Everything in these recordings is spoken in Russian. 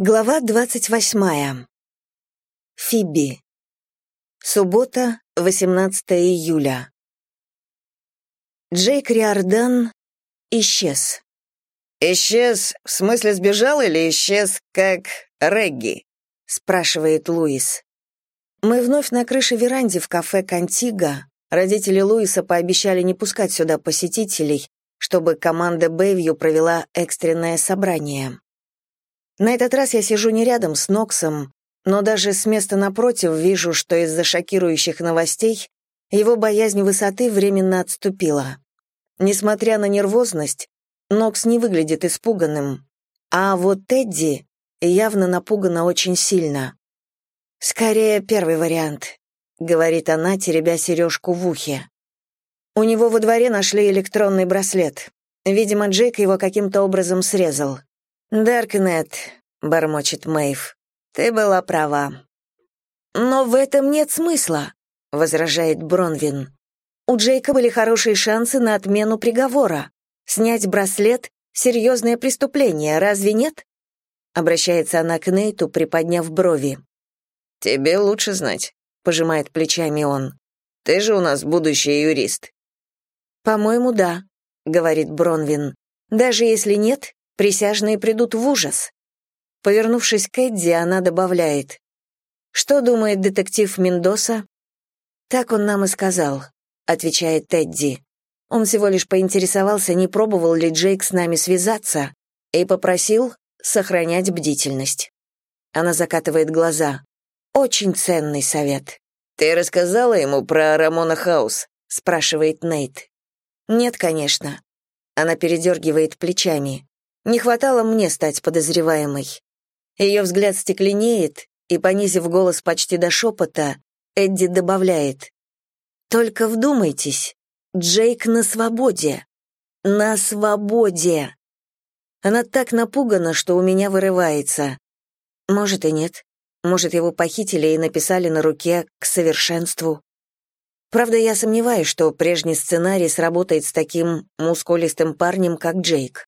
Глава двадцать восьмая. Фиби. Суббота, 18 июля. Джейк Риордан исчез. «Исчез, в смысле сбежал или исчез, как Регги?» — спрашивает Луис. Мы вновь на крыше веранде в кафе «Контиго». Родители Луиса пообещали не пускать сюда посетителей, чтобы команда Бэйвью провела экстренное собрание. На этот раз я сижу не рядом с Ноксом, но даже с места напротив вижу, что из-за шокирующих новостей его боязнь высоты временно отступила. Несмотря на нервозность, Нокс не выглядит испуганным, а вот Тедди явно напугана очень сильно. «Скорее первый вариант», — говорит она, теребя сережку в ухе. У него во дворе нашли электронный браслет. Видимо, Джейк его каким-то образом срезал. «Даркнет», — бормочет Мэйв, — «ты была права». «Но в этом нет смысла», — возражает Бронвин. «У Джейка были хорошие шансы на отмену приговора. Снять браслет — серьезное преступление, разве нет?» Обращается она к Нейту, приподняв брови. «Тебе лучше знать», — пожимает плечами он. «Ты же у нас будущий юрист». «По-моему, да», — говорит Бронвин. «Даже если нет, Присяжные придут в ужас. Повернувшись к Эдди, она добавляет. «Что думает детектив Мендоса?» «Так он нам и сказал», — отвечает Тедди. Он всего лишь поинтересовался, не пробовал ли Джейк с нами связаться, и попросил сохранять бдительность. Она закатывает глаза. «Очень ценный совет». «Ты рассказала ему про Рамона Хаус?» — спрашивает Нейт. «Нет, конечно». Она передергивает плечами. Не хватало мне стать подозреваемой. Ее взгляд стекленеет, и, понизив голос почти до шепота, Эдди добавляет. «Только вдумайтесь, Джейк на свободе. На свободе!» Она так напугана, что у меня вырывается. Может и нет. Может, его похитили и написали на руке «к совершенству». Правда, я сомневаюсь, что прежний сценарий сработает с таким мускулистым парнем, как Джейк.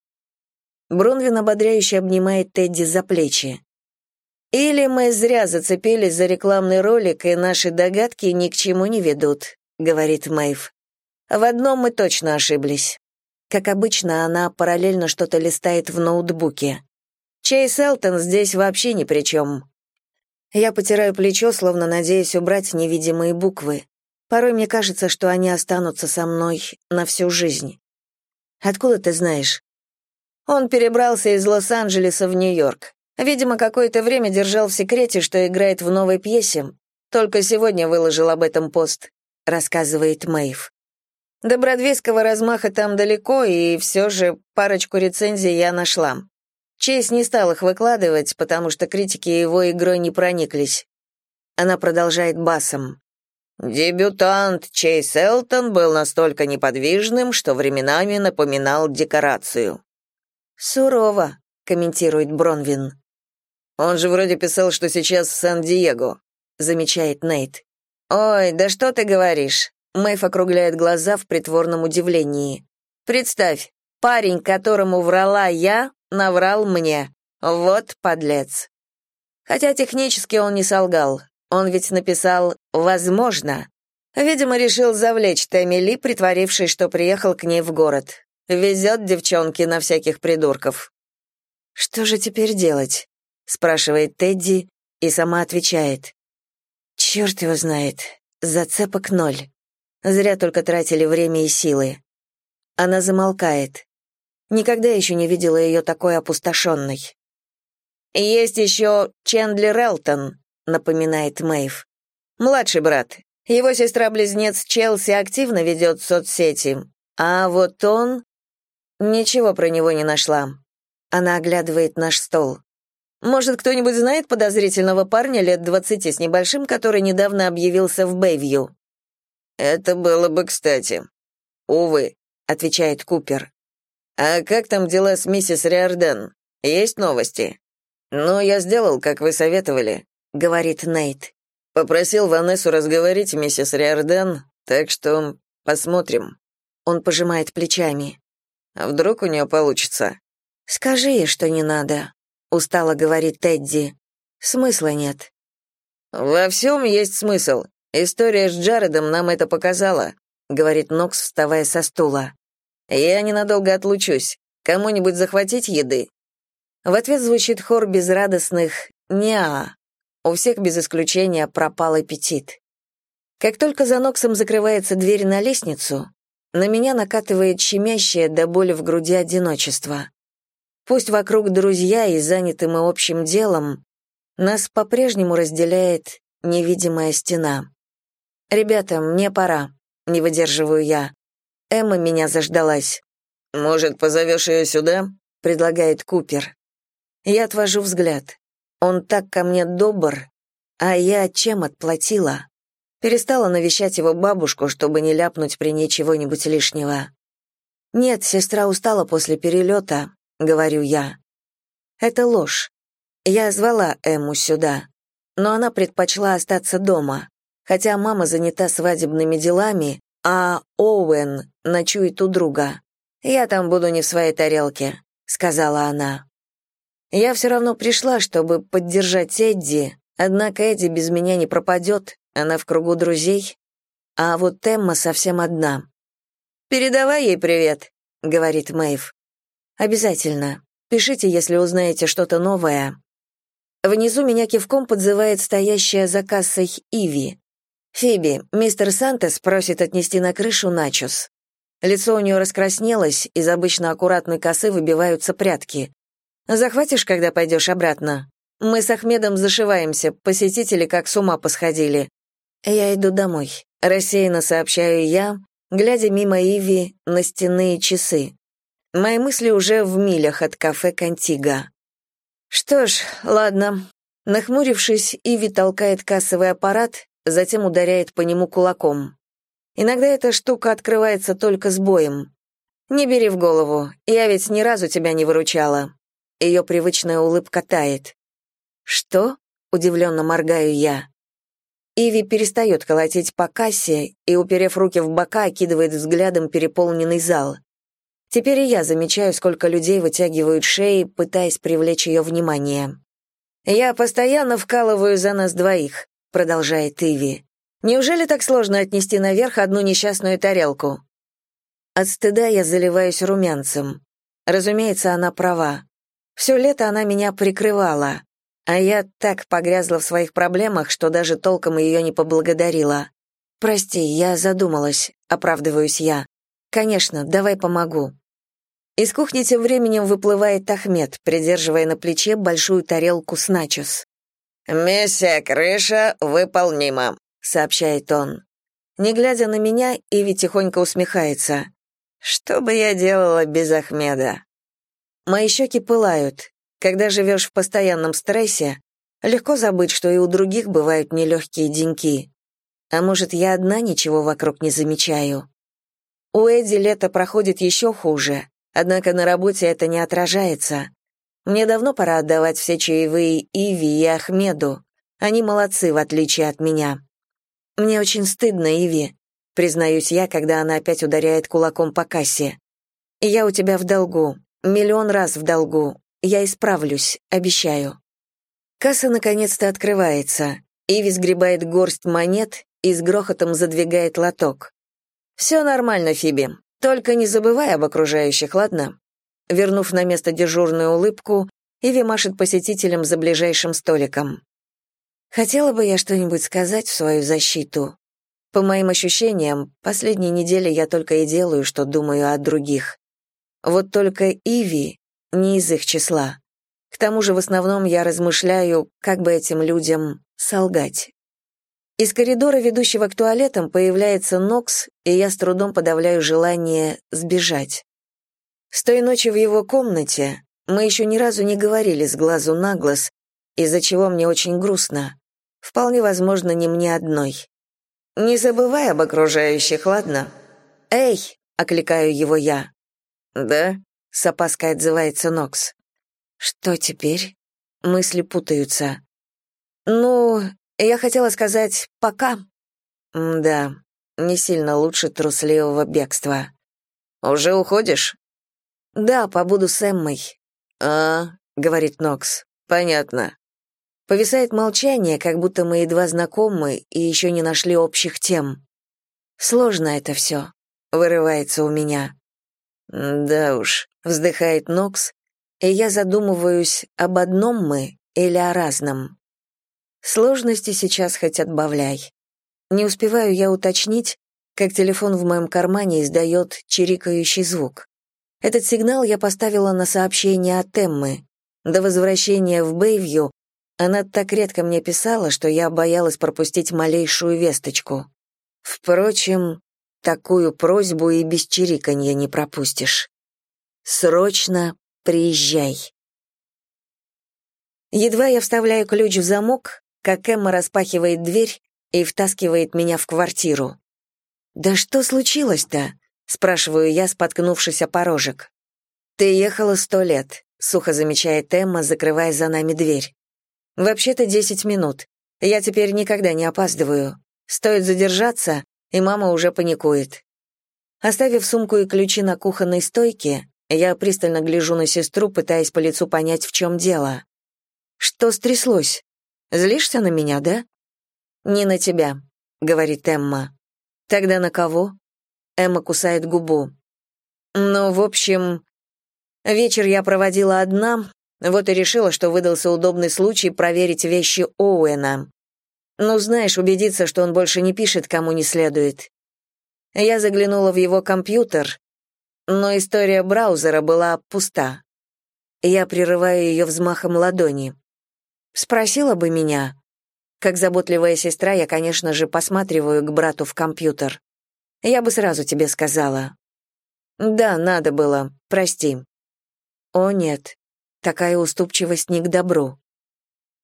Бронвин ободряюще обнимает Тедди за плечи. «Или мы зря зацепились за рекламный ролик, и наши догадки ни к чему не ведут», — говорит Мэйв. «В одном мы точно ошиблись». Как обычно, она параллельно что-то листает в ноутбуке. Чейз Элтон здесь вообще ни при чем. Я потираю плечо, словно надеясь убрать невидимые буквы. Порой мне кажется, что они останутся со мной на всю жизнь. «Откуда ты знаешь?» Он перебрался из Лос-Анджелеса в Нью-Йорк. Видимо, какое-то время держал в секрете, что играет в новой пьесе. Только сегодня выложил об этом пост, рассказывает Мэйв. До бродвейского размаха там далеко, и все же парочку рецензий я нашла. Чейз не стал их выкладывать, потому что критики его игрой не прониклись. Она продолжает басом. Дебютант Чейз Элтон был настолько неподвижным, что временами напоминал декорацию. «Сурово», — комментирует Бронвин. «Он же вроде писал, что сейчас в Сан-Диего», — замечает Нейт. «Ой, да что ты говоришь?» Мэйв округляет глаза в притворном удивлении. «Представь, парень, которому врала я, наврал мне. Вот подлец». Хотя технически он не солгал. Он ведь написал «возможно». Видимо, решил завлечь Тэмми Ли, притворившись, что приехал к ней в город. Везет девчонке на всяких придурков. Что же теперь делать? спрашивает Тедди и сама отвечает. Черт его знает. Зацепок ноль. Зря только тратили время и силы. Она замолкает. Никогда еще не видела ее такой опустошенной. «Есть еще Чендлер Элтон», — напоминает Мэйв. «Младший брат. Его сестра-близнец Челси активно ведет соцсети, а вот он Ничего про него не нашла. Она оглядывает наш стол. Может, кто-нибудь знает подозрительного парня лет двадцати с небольшим, который недавно объявился в Бэйвью? Это было бы кстати. Увы, отвечает Купер. А как там дела с миссис Риордан? Есть новости? Ну, я сделал, как вы советовали, говорит Нейт. Попросил Ванессу разговорить миссис Риордан, так что посмотрим. Он пожимает плечами. А вдруг у нее получится? Скажи ей, что не надо. — устало говорит Тедди. «Смысла нет». «Во всем есть смысл. История с Джаредом нам это показала», — говорит Нокс, вставая со стула. «Я ненадолго отлучусь. Кому-нибудь захватить еды?» В ответ звучит хор безрадостных «неа». У всех без исключения пропал аппетит. Как только за Ноксом закрывается дверь на лестницу, на меня накатывает щемящее до боли в груди одиночество. Пусть вокруг друзья и заняты мы общим делом, нас по-прежнему разделяет невидимая стена. «Ребята, мне пора», — не выдерживаю я. Эмма меня заждалась. «Может, позовешь ее сюда?» — предлагает Купер. Я отвожу взгляд. Он так ко мне добр, а я чем отплатила? Перестала навещать его бабушку, чтобы не ляпнуть при ней чего-нибудь лишнего. «Нет, сестра устала после перелета», — говорю я. Это ложь. Я звала Эму сюда, но она предпочла остаться дома, хотя мама занята свадебными делами, а Оуэн ночует у друга. «Я там буду не в своей тарелке», — сказала она. Я все равно пришла, чтобы поддержать Эдди, однако Эдди без меня не пропадет, она в кругу друзей, а вот Эмма совсем одна. «Передавай ей привет», — говорит Мэйв. «Обязательно. Пишите, если узнаете что-то новое». Внизу меня кивком подзывает стоящая за кассой Иви. «Фиби, мистер Сантес просит отнести на крышу начос». Лицо у нее раскраснелось, из обычно аккуратной косы выбиваются прятки. «Захватишь, когда пойдешь обратно? Мы с Ахмедом зашиваемся, посетители как с ума посходили. «Я иду домой», — рассеянно сообщаю я, глядя мимо Иви на стенные часы. Мои мысли уже в милях от кафе «Контига». Что ж, ладно. Нахмурившись, Иви толкает кассовый аппарат, затем ударяет по нему кулаком. Иногда эта штука открывается только с боем. «Не бери в голову, я ведь ни разу тебя не выручала». Ее привычная улыбка тает. «Что?» — удивленно моргаю я. Иви перестает колотить по кассе и, уперев руки в бока, окидывает взглядом переполненный зал. Теперь и я замечаю, сколько людей вытягивают шеи, пытаясь привлечь ее внимание. «Я постоянно вкалываю за нас двоих», — продолжает Иви. «Неужели так сложно отнести наверх одну несчастную тарелку?» От стыда я заливаюсь румянцем. Разумеется, она права. Все лето она меня прикрывала. А я так погрязла в своих проблемах, что даже толком ее не поблагодарила. «Прости, я задумалась», — оправдываюсь я. «Конечно, давай помогу». Из кухни тем временем выплывает Ахмед, придерживая на плече большую тарелку с начос. «Миссия крыша выполнима», — сообщает он. Не глядя на меня, Иви тихонько усмехается. «Что бы я делала без Ахмеда?» Мои щеки пылают. Когда живешь в постоянном стрессе, легко забыть, что и у других бывают нелегкие деньки. А может, я одна ничего вокруг не замечаю. У Эдди лето проходит еще хуже, однако на работе это не отражается. Мне давно пора отдавать все чаевые Иви и Ахмеду. Они молодцы, в отличие от меня. Мне очень стыдно, Иви, признаюсь я, когда она опять ударяет кулаком по кассе. Я у тебя в долгу, миллион раз в долгу, я исправлюсь, обещаю. Касса наконец-то открывается. Иви сгребает горсть монет и с грохотом задвигает лоток. «Все нормально, Фиби. Только не забывай об окружающих, ладно?» Вернув на место дежурную улыбку, Иви машет посетителям за ближайшим столиком. Хотела бы я что-нибудь сказать в свою защиту. По моим ощущениям, последние недели я только и делаю, что думаю о других. Вот только Иви не из их числа. К тому же в основном я размышляю, как бы этим людям солгать. Из коридора, ведущего к туалетам, появляется Нокс, и я с трудом подавляю желание сбежать. С той ночи в его комнате мы еще ни разу не говорили с глазу на глаз, из-за чего мне очень грустно. Вполне возможно, не мне одной. «Не забывай об окружающих, ладно?» «Эй!» — окликаю его я. «Да?» — с опаской отзывается Нокс. «Что теперь?» Мысли путаются. «Ну, я хотела сказать «пока». «Да, не сильно лучше трусливого бегства». «Уже уходишь?» «Да, побуду с Эммой». «А», — говорит Нокс. Понятно. Повисает молчание, как будто мы едва знакомы и еще не нашли общих тем. Сложно это все, вырывается у меня. Да уж, вздыхает Нокс, и я задумываюсь, об одном мы или о разном. Сложности сейчас хоть отбавляй. Не успеваю я уточнить, как телефон в моем кармане издает чирикающий звук. Этот сигнал я поставила на сообщение от Эммы. До возвращения в Бэйвью она так редко мне писала, что я боялась пропустить малейшую весточку. Впрочем, такую просьбу и без чириканья не пропустишь. Срочно приезжай. Едва я вставляю ключ в замок, как Эмма распахивает дверь и втаскивает меня в квартиру. «Да что случилось-то?» — спрашиваю я, споткнувшись о порожек. «Ты ехала сто лет», — сухо замечает Эмма, закрывая за нами дверь. Вообще-то десять минут. Я теперь никогда не опаздываю. Стоит задержаться, и мама уже паникует. Оставив сумку и ключи на кухонной стойке, я пристально гляжу на сестру, пытаясь по лицу понять, в чем дело. Что стряслось? Злишься на меня, да? Не на тебя, говорит Эмма. Тогда на кого? Эмма кусает губу. Ну, в общем, вечер я проводила одна, вот и решила, что выдался удобный случай проверить вещи Оуэна. Ну, знаешь, убедиться, что он больше не пишет кому не следует. Я заглянула в его компьютер, но история браузера была пуста. Я прерываю ее взмахом ладони. Спросила бы меня. Как заботливая сестра, я, конечно же, посматриваю к брату в компьютер. Я бы сразу тебе сказала. Да, надо было, прости. О, нет, Такая уступчивость не к добру.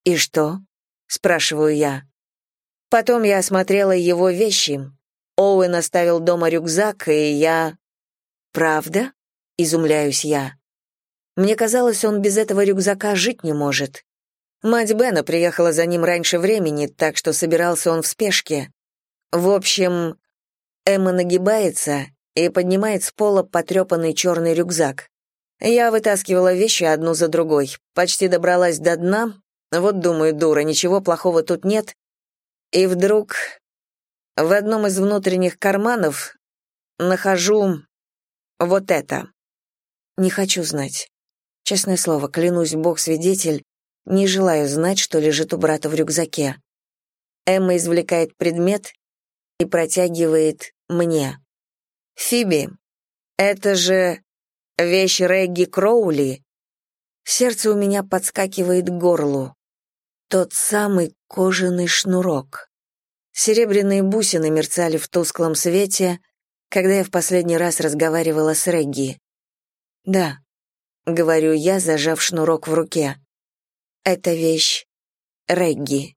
«И что?» — спрашиваю я. Потом я осмотрела его вещи. Оуэн оставил дома рюкзак, и я... «Правда?» — изумляюсь я. Мне казалось, он без этого рюкзака жить не может. Мать Бена приехала за ним раньше времени, так что собирался он в спешке. В общем, Эмма нагибается и поднимает с пола потрепанный черный рюкзак. Я вытаскивала вещи одну за другой, почти добралась до дна, вот думаю, дура, ничего плохого тут нет. И вдруг в одном из внутренних карманов нахожу вот это. Не хочу знать. Честное слово, клянусь, бог свидетель, не желаю знать, что лежит у брата в рюкзаке. Эмма извлекает предмет и протягивает мне. «Фиби, это же Вещь Регги Кроули. Сердце у меня подскакивает к горлу. Тот самый кожаный шнурок. Серебряные бусины мерцали в тусклом свете, когда я в последний раз разговаривала с Регги. «Да», — говорю я, зажав шнурок в руке. «Это вещь Регги».